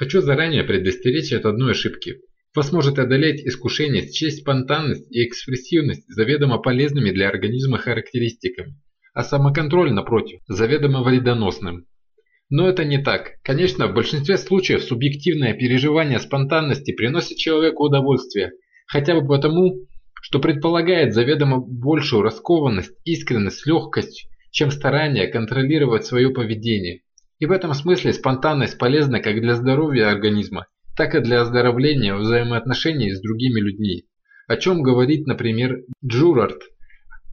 Хочу заранее предостеречь от одной ошибки. Вас может одолеть искушение счесть спонтанность и экспрессивность заведомо полезными для организма характеристиками, а самоконтроль, напротив, заведомо вредоносным. Но это не так. Конечно, в большинстве случаев субъективное переживание спонтанности приносит человеку удовольствие, хотя бы потому, что предполагает заведомо большую раскованность, искренность, легкость, чем старание контролировать свое поведение. И в этом смысле спонтанность полезна как для здоровья организма, так и для оздоровления взаимоотношений с другими людьми. О чем говорит, например, Джурард.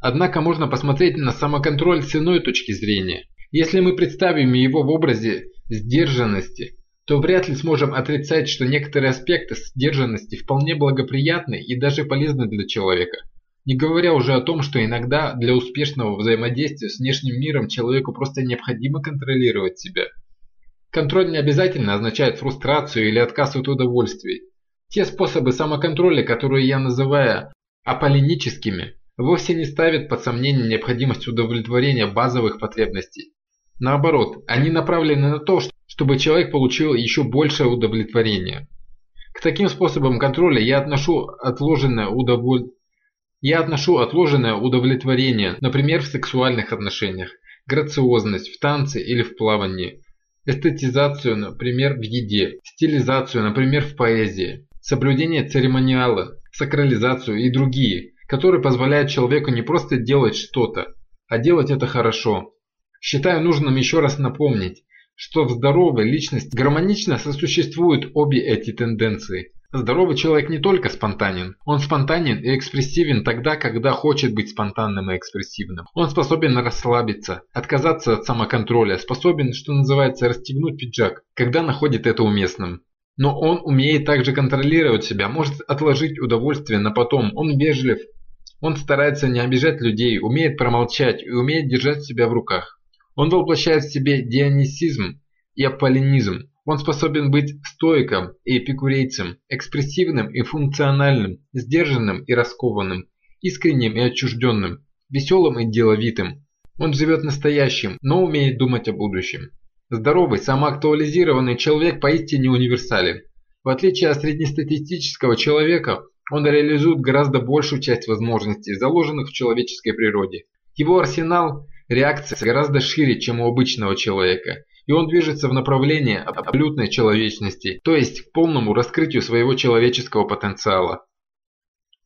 Однако можно посмотреть на самоконтроль с иной точки зрения. Если мы представим его в образе сдержанности, то вряд ли сможем отрицать, что некоторые аспекты сдержанности вполне благоприятны и даже полезны для человека. Не говоря уже о том, что иногда для успешного взаимодействия с внешним миром человеку просто необходимо контролировать себя. Контроль не обязательно означает фрустрацию или отказ от удовольствий. Те способы самоконтроля, которые я называю аполлиническими, вовсе не ставят под сомнение необходимость удовлетворения базовых потребностей. Наоборот, они направлены на то, чтобы человек получил еще большее удовлетворение. К таким способам контроля я отношу отложенное, удоволь... я отношу отложенное удовлетворение, например, в сексуальных отношениях, грациозность в танце или в плавании, эстетизацию, например, в еде, стилизацию, например, в поэзии, соблюдение церемониала, сакрализацию и другие, которые позволяют человеку не просто делать что-то, а делать это хорошо, Считаю нужным еще раз напомнить, что в здоровой личности гармонично сосуществуют обе эти тенденции. Здоровый человек не только спонтанен, он спонтанен и экспрессивен тогда, когда хочет быть спонтанным и экспрессивным. Он способен расслабиться, отказаться от самоконтроля, способен, что называется, расстегнуть пиджак, когда находит это уместным. Но он умеет также контролировать себя, может отложить удовольствие на потом, он вежлив, он старается не обижать людей, умеет промолчать и умеет держать себя в руках. Он воплощает в себе дионисизм и аполлинизм. Он способен быть стоиком и эпикурейцем, экспрессивным и функциональным, сдержанным и раскованным, искренним и отчужденным, веселым и деловитым. Он живет настоящим, но умеет думать о будущем. Здоровый, самоактуализированный человек поистине универсален. В отличие от среднестатистического человека, он реализует гораздо большую часть возможностей, заложенных в человеческой природе. Его арсенал Реакция гораздо шире, чем у обычного человека, и он движется в направлении абсолютной человечности, то есть к полному раскрытию своего человеческого потенциала.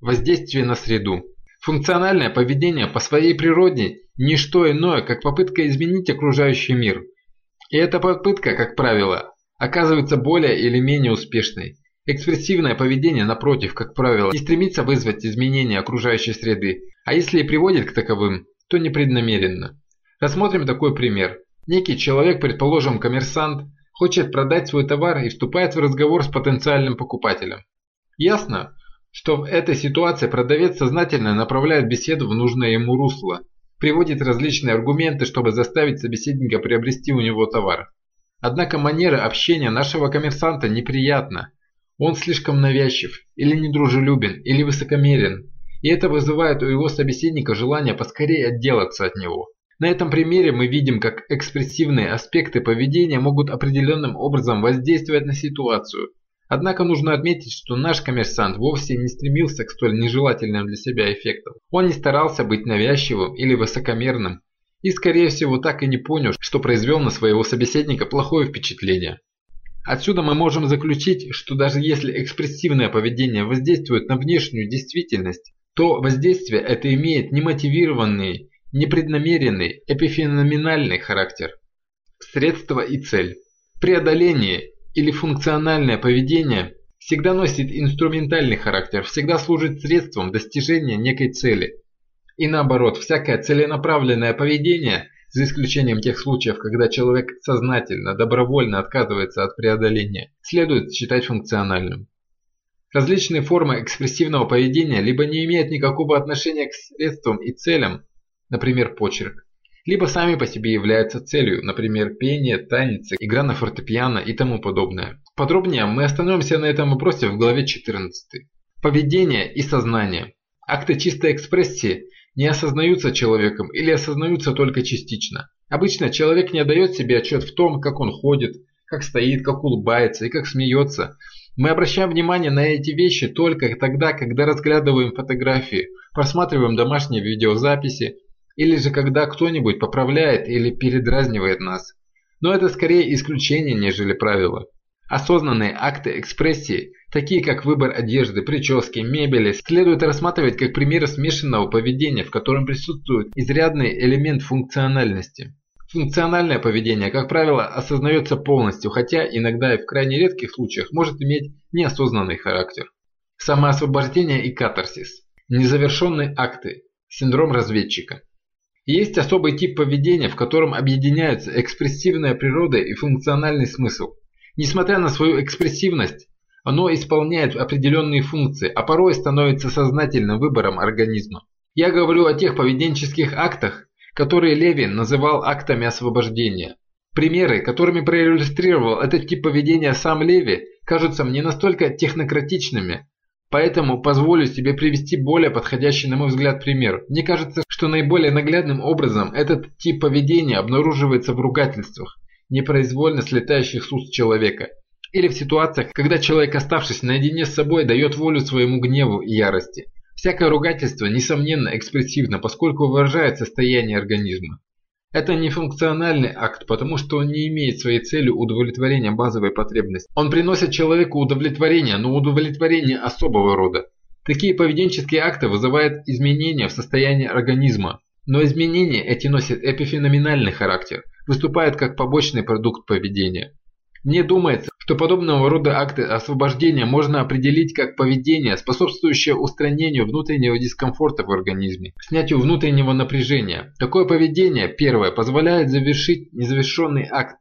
Воздействие на среду. Функциональное поведение по своей природе – не что иное, как попытка изменить окружающий мир. И эта попытка, как правило, оказывается более или менее успешной. Экспрессивное поведение, напротив, как правило, не стремится вызвать изменения окружающей среды, а если и приводит к таковым, то непреднамеренно. Рассмотрим такой пример. Некий человек, предположим коммерсант, хочет продать свой товар и вступает в разговор с потенциальным покупателем. Ясно, что в этой ситуации продавец сознательно направляет беседу в нужное ему русло, приводит различные аргументы, чтобы заставить собеседника приобрести у него товар. Однако манера общения нашего коммерсанта неприятна. Он слишком навязчив, или недружелюбен, или высокомерен, и это вызывает у его собеседника желание поскорее отделаться от него. На этом примере мы видим, как экспрессивные аспекты поведения могут определенным образом воздействовать на ситуацию. Однако нужно отметить, что наш коммерсант вовсе не стремился к столь нежелательным для себя эффектам. Он не старался быть навязчивым или высокомерным, и скорее всего так и не понял, что произвел на своего собеседника плохое впечатление. Отсюда мы можем заключить, что даже если экспрессивное поведение воздействует на внешнюю действительность, то воздействие это имеет немотивированный, непреднамеренный, эпифеноменальный характер. Средство и цель. Преодоление или функциональное поведение всегда носит инструментальный характер, всегда служит средством достижения некой цели. И наоборот, всякое целенаправленное поведение, за исключением тех случаев, когда человек сознательно, добровольно отказывается от преодоления, следует считать функциональным. Различные формы экспрессивного поведения либо не имеют никакого отношения к средствам и целям, например, почерк, либо сами по себе являются целью, например, пение, танец, игра на фортепиано и тому подобное. Подробнее мы остановимся на этом вопросе в главе 14. Поведение и сознание. Акты чистой экспрессии не осознаются человеком или осознаются только частично. Обычно человек не отдает себе отчет в том, как он ходит, как стоит, как улыбается и как смеется. Мы обращаем внимание на эти вещи только тогда, когда разглядываем фотографии, просматриваем домашние видеозаписи, или же когда кто-нибудь поправляет или передразнивает нас. Но это скорее исключение, нежели правило. Осознанные акты экспрессии, такие как выбор одежды, прически, мебели, следует рассматривать как примеры смешанного поведения, в котором присутствует изрядный элемент функциональности. Функциональное поведение, как правило, осознается полностью, хотя иногда и в крайне редких случаях может иметь неосознанный характер. Самоосвобождение и катарсис. Незавершенные акты. Синдром разведчика. Есть особый тип поведения, в котором объединяются экспрессивная природа и функциональный смысл. Несмотря на свою экспрессивность, оно исполняет определенные функции, а порой становится сознательным выбором организма. Я говорю о тех поведенческих актах, которые Левин называл актами освобождения. Примеры, которыми проиллюстрировал этот тип поведения сам Леви, кажутся мне настолько технократичными, поэтому позволю себе привести более подходящий на мой взгляд пример. Мне кажется, что наиболее наглядным образом этот тип поведения обнаруживается в ругательствах, непроизвольно слетающих с уст человека, или в ситуациях, когда человек, оставшись наедине с собой, дает волю своему гневу и ярости. Всякое ругательство, несомненно, экспрессивно, поскольку выражает состояние организма. Это не функциональный акт, потому что он не имеет своей целью удовлетворения базовой потребности. Он приносит человеку удовлетворение, но удовлетворение особого рода. Такие поведенческие акты вызывают изменения в состоянии организма. Но изменения эти носят эпифеноменальный характер, выступают как побочный продукт поведения. Мне думается, что подобного рода акты освобождения можно определить как поведение, способствующее устранению внутреннего дискомфорта в организме, снятию внутреннего напряжения. Такое поведение, первое, позволяет завершить незавершенный акт.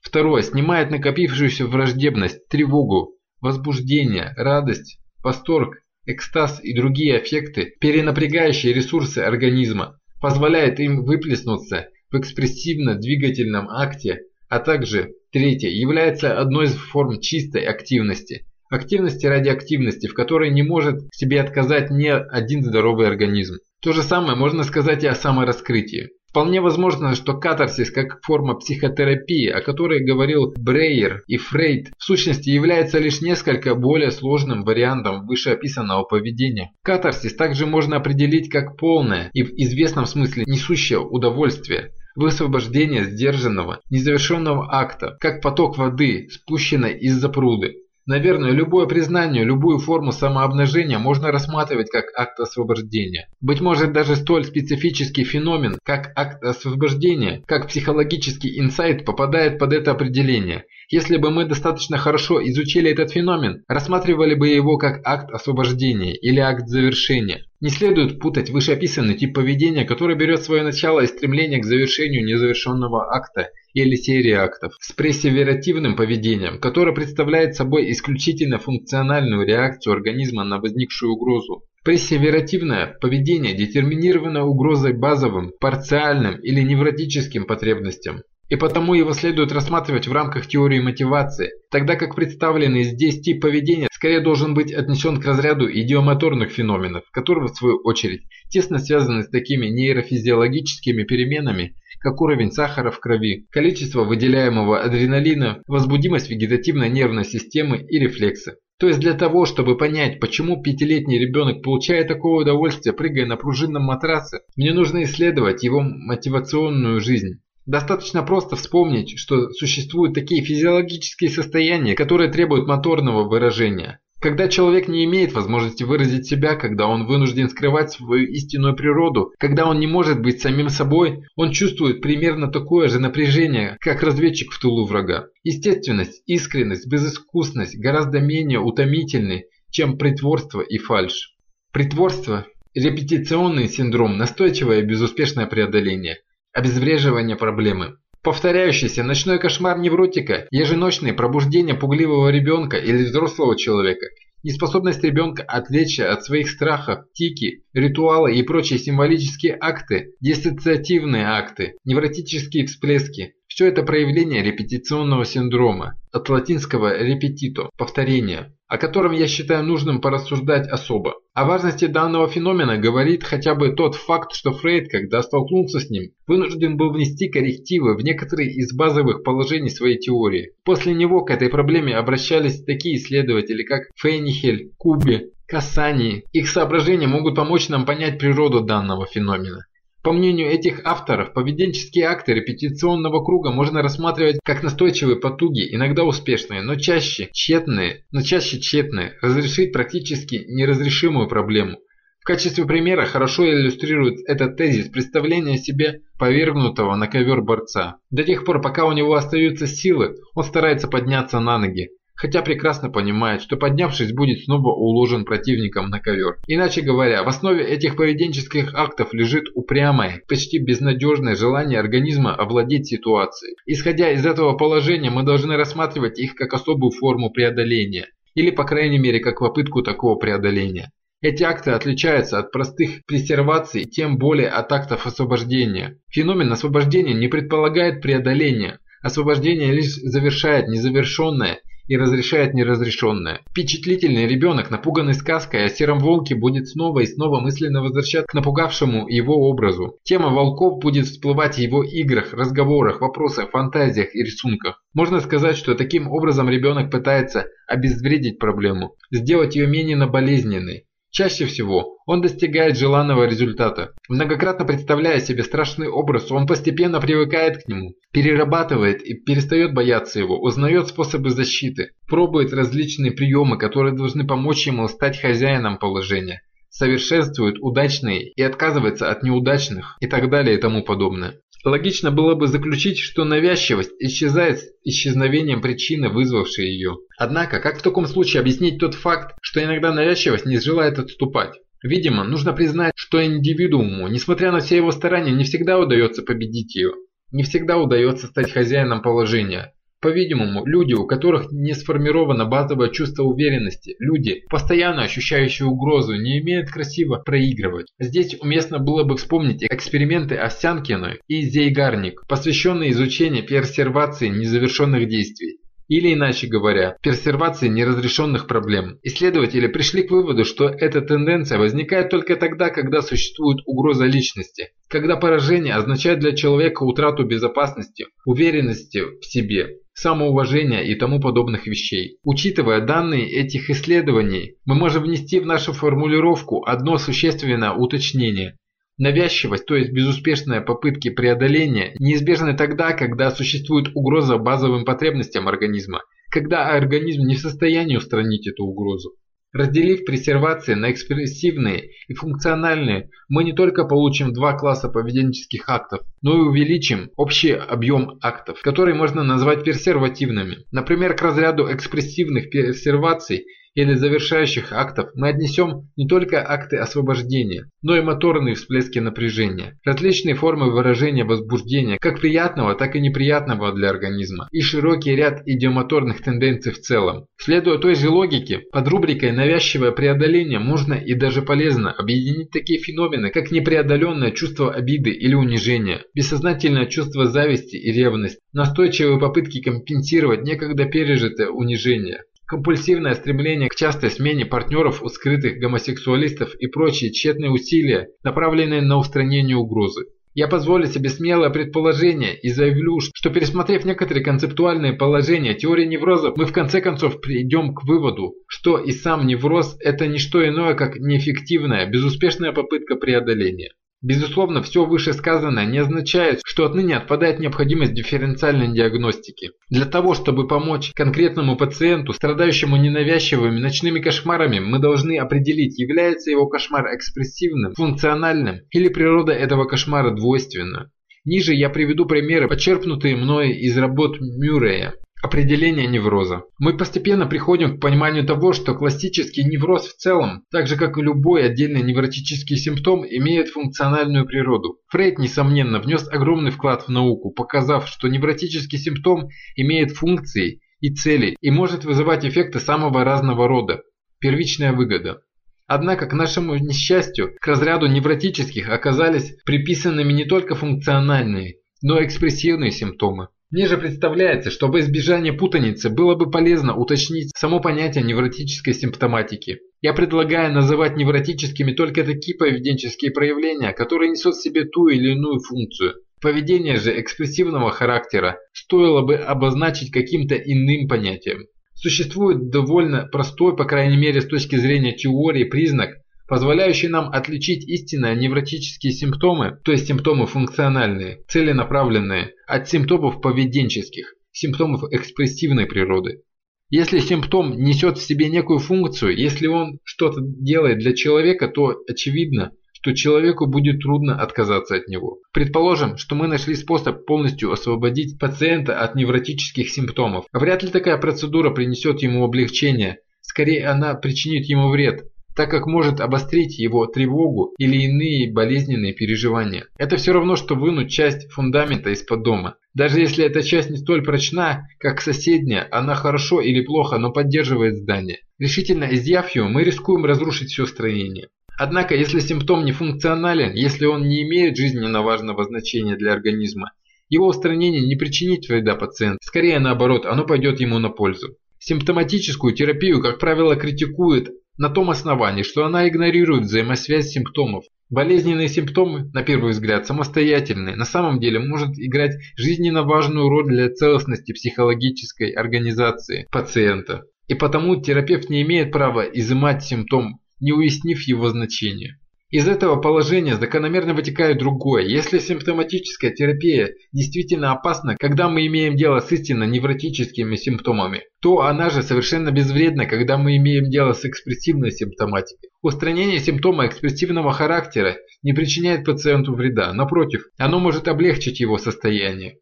Второе, снимает накопившуюся враждебность, тревогу, возбуждение, радость, восторг, экстаз и другие аффекты, перенапрягающие ресурсы организма, позволяет им выплеснуться в экспрессивно-двигательном акте, а также Третье является одной из форм чистой активности. Активности ради активности, в которой не может себе отказать ни один здоровый организм. То же самое можно сказать и о самораскрытии. Вполне возможно, что катарсис как форма психотерапии, о которой говорил Брейер и Фрейд, в сущности является лишь несколько более сложным вариантом вышеописанного поведения. Катарсис также можно определить как полное и в известном смысле несущее удовольствие, высвобождение сдержанного, незавершенного акта, как поток воды, спущенной из-за пруды. Наверное, любое признание, любую форму самообнажения можно рассматривать как акт освобождения. Быть может, даже столь специфический феномен, как акт освобождения, как психологический инсайт попадает под это определение. Если бы мы достаточно хорошо изучили этот феномен, рассматривали бы его как акт освобождения или акт завершения. Не следует путать вышеописанный тип поведения, который берет свое начало из стремления к завершению незавершенного акта или серии актов, с прессеверативным поведением, которое представляет собой исключительно функциональную реакцию организма на возникшую угрозу. Прессеверативное поведение детерминировано угрозой базовым, парциальным или невротическим потребностям и потому его следует рассматривать в рамках теории мотивации, тогда как представленный здесь тип поведения скорее должен быть отнесен к разряду идиомоторных феноменов, которые в свою очередь тесно связаны с такими нейрофизиологическими переменами, как уровень сахара в крови, количество выделяемого адреналина, возбудимость вегетативной нервной системы и рефлексы. То есть для того, чтобы понять, почему пятилетний ребенок получает такое удовольствие, прыгая на пружинном матраце, мне нужно исследовать его мотивационную жизнь. Достаточно просто вспомнить, что существуют такие физиологические состояния, которые требуют моторного выражения. Когда человек не имеет возможности выразить себя, когда он вынужден скрывать свою истинную природу, когда он не может быть самим собой, он чувствует примерно такое же напряжение, как разведчик в тылу врага. Естественность, искренность, безыскусность гораздо менее утомительны, чем притворство и фальшь. Притворство – репетиционный синдром, настойчивое и безуспешное преодоление – обезвреживание проблемы. Повторяющийся ночной кошмар невротика, еженочные пробуждения пугливого ребенка или взрослого человека, неспособность ребенка отвлечься от своих страхов, тики, ритуалы и прочие символические акты, диссоциативные акты, невротические всплески – все это проявление репетиционного синдрома, от латинского «repetito» – повторение. О котором я считаю нужным порассуждать особо. О важности данного феномена говорит хотя бы тот факт, что Фрейд, когда столкнулся с ним, вынужден был внести коррективы в некоторые из базовых положений своей теории. После него к этой проблеме обращались такие исследователи, как Фейнихель, Куби, Касани. Их соображения могут помочь нам понять природу данного феномена. По мнению этих авторов, поведенческие акты репетиционного круга можно рассматривать как настойчивые потуги, иногда успешные, но чаще тщетные, но чаще тщетные, разрешить практически неразрешимую проблему. В качестве примера хорошо иллюстрирует этот тезис представление себе повергнутого на ковер борца. До тех пор, пока у него остаются силы, он старается подняться на ноги, хотя прекрасно понимает, что поднявшись будет снова уложен противником на ковер. Иначе говоря, в основе этих поведенческих актов лежит упрямое, почти безнадежное желание организма овладеть ситуацией. Исходя из этого положения, мы должны рассматривать их как особую форму преодоления, или по крайней мере как попытку такого преодоления. Эти акты отличаются от простых прессерваций, тем более от актов освобождения. Феномен освобождения не предполагает преодоления. Освобождение лишь завершает незавершенное и разрешает неразрешенное. Впечатлительный ребенок, напуганный сказкой о сером волке, будет снова и снова мысленно возвращаться к напугавшему его образу. Тема волков будет всплывать в его играх, разговорах, вопросах, фантазиях и рисунках. Можно сказать, что таким образом ребенок пытается обезвредить проблему, сделать ее менее болезненной. Чаще всего он достигает желанного результата. Многократно представляя себе страшный образ, он постепенно привыкает к нему, перерабатывает и перестает бояться его, узнает способы защиты, пробует различные приемы, которые должны помочь ему стать хозяином положения, совершенствует удачные и отказывается от неудачных и так далее и тому подобное. Логично было бы заключить, что навязчивость исчезает с исчезновением причины, вызвавшей ее. Однако, как в таком случае объяснить тот факт, что иногда навязчивость не желает отступать? Видимо, нужно признать, что индивидууму, несмотря на все его старания, не всегда удается победить ее. Не всегда удается стать хозяином положения. По-видимому, люди, у которых не сформировано базовое чувство уверенности, люди, постоянно ощущающие угрозу, не имеют красиво проигрывать. Здесь уместно было бы вспомнить эксперименты Овсянкина и Зейгарник, посвященные изучению персервации незавершенных действий. Или иначе говоря, персервации неразрешенных проблем. Исследователи пришли к выводу, что эта тенденция возникает только тогда, когда существует угроза личности, когда поражение означает для человека утрату безопасности, уверенности в себе, самоуважения и тому подобных вещей. Учитывая данные этих исследований, мы можем внести в нашу формулировку одно существенное уточнение. Навязчивость, то есть безуспешные попытки преодоления, неизбежны тогда, когда существует угроза базовым потребностям организма, когда организм не в состоянии устранить эту угрозу. Разделив прессервации на экспрессивные и функциональные, мы не только получим два класса поведенческих актов, но и увеличим общий объем актов, которые можно назвать персервативными. Например, к разряду экспрессивных персерваций или завершающих актов мы отнесем не только акты освобождения, но и моторные всплески напряжения, различные формы выражения возбуждения, как приятного, так и неприятного для организма, и широкий ряд идиомоторных тенденций в целом. Следуя той же логике, под рубрикой «навязчивое преодоление» можно и даже полезно объединить такие феномены, как непреодоленное чувство обиды или унижения, бессознательное чувство зависти и ревность, настойчивые попытки компенсировать некогда пережитое унижение, Компульсивное стремление к частой смене партнеров у скрытых гомосексуалистов и прочие тщетные усилия, направленные на устранение угрозы. Я позволю себе смелое предположение и заявлю, что пересмотрев некоторые концептуальные положения теории неврозов, мы в конце концов придем к выводу, что и сам невроз – это не что иное, как неэффективная, безуспешная попытка преодоления. Безусловно, все вышесказанное не означает, что отныне отпадает необходимость дифференциальной диагностики. Для того, чтобы помочь конкретному пациенту, страдающему ненавязчивыми ночными кошмарами, мы должны определить, является его кошмар экспрессивным, функциональным или природа этого кошмара двойственна. Ниже я приведу примеры, почерпнутые мной из работ Мюррея. Определение невроза. Мы постепенно приходим к пониманию того, что классический невроз в целом, так же как и любой отдельный невротический симптом, имеет функциональную природу. Фрейд, несомненно, внес огромный вклад в науку, показав, что невротический симптом имеет функции и цели и может вызывать эффекты самого разного рода. Первичная выгода. Однако, к нашему несчастью, к разряду невротических оказались приписанными не только функциональные, но и экспрессивные симптомы. Мне же представляется, что во избежание путаницы было бы полезно уточнить само понятие невротической симптоматики. Я предлагаю называть невротическими только такие поведенческие проявления, которые несут в себе ту или иную функцию. Поведение же экспрессивного характера стоило бы обозначить каким-то иным понятием. Существует довольно простой, по крайней мере с точки зрения теории, признак, позволяющий нам отличить истинно невротические симптомы, то есть симптомы функциональные, целенаправленные, от симптомов поведенческих, симптомов экспрессивной природы. Если симптом несет в себе некую функцию, если он что-то делает для человека, то очевидно, что человеку будет трудно отказаться от него. Предположим, что мы нашли способ полностью освободить пациента от невротических симптомов. Вряд ли такая процедура принесет ему облегчение, скорее она причинит ему вред так как может обострить его тревогу или иные болезненные переживания. Это все равно, что вынуть часть фундамента из-под дома. Даже если эта часть не столь прочна, как соседняя, она хорошо или плохо, но поддерживает здание. Решительно изъяв ее, мы рискуем разрушить все строение. Однако, если симптом не функционален, если он не имеет жизненно важного значения для организма, его устранение не причинит вреда пациенту, скорее наоборот, оно пойдет ему на пользу. Симптоматическую терапию, как правило, критикуют на том основании, что она игнорирует взаимосвязь симптомов. Болезненные симптомы, на первый взгляд, самостоятельные, на самом деле может играть жизненно важную роль для целостности психологической организации пациента. И потому терапевт не имеет права изымать симптом, не уяснив его значение. Из этого положения закономерно вытекает другое. Если симптоматическая терапия действительно опасна, когда мы имеем дело с истинно невротическими симптомами, то она же совершенно безвредна, когда мы имеем дело с экспрессивной симптоматикой. Устранение симптома экспрессивного характера не причиняет пациенту вреда, напротив, оно может облегчить его состояние.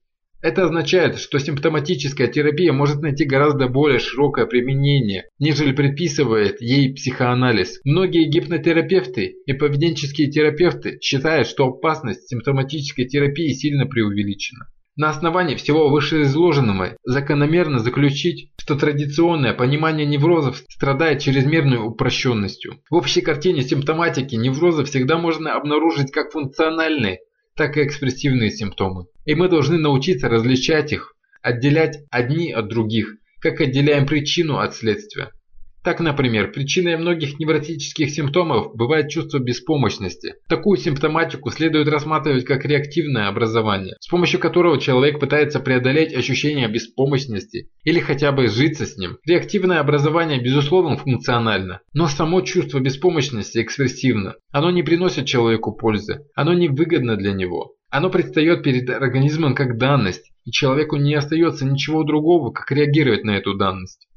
Это означает, что симптоматическая терапия может найти гораздо более широкое применение, нежели предписывает ей психоанализ. Многие гипнотерапевты и поведенческие терапевты считают, что опасность симптоматической терапии сильно преувеличена. На основании всего вышеизложенного закономерно заключить, что традиционное понимание неврозов страдает чрезмерной упрощенностью. В общей картине симптоматики невроза всегда можно обнаружить как функциональные, так и экспрессивные симптомы. И мы должны научиться различать их, отделять одни от других, как отделяем причину от следствия. Так, например, причиной многих невротических симптомов бывает чувство беспомощности. Такую симптоматику следует рассматривать как реактивное образование, с помощью которого человек пытается преодолеть ощущение беспомощности или хотя бы сжиться с ним. Реактивное образование безусловно функционально, но само чувство беспомощности экспрессивно. Оно не приносит человеку пользы, оно не выгодно для него. Оно предстает перед организмом как данность, и человеку не остается ничего другого, как реагировать на эту данность.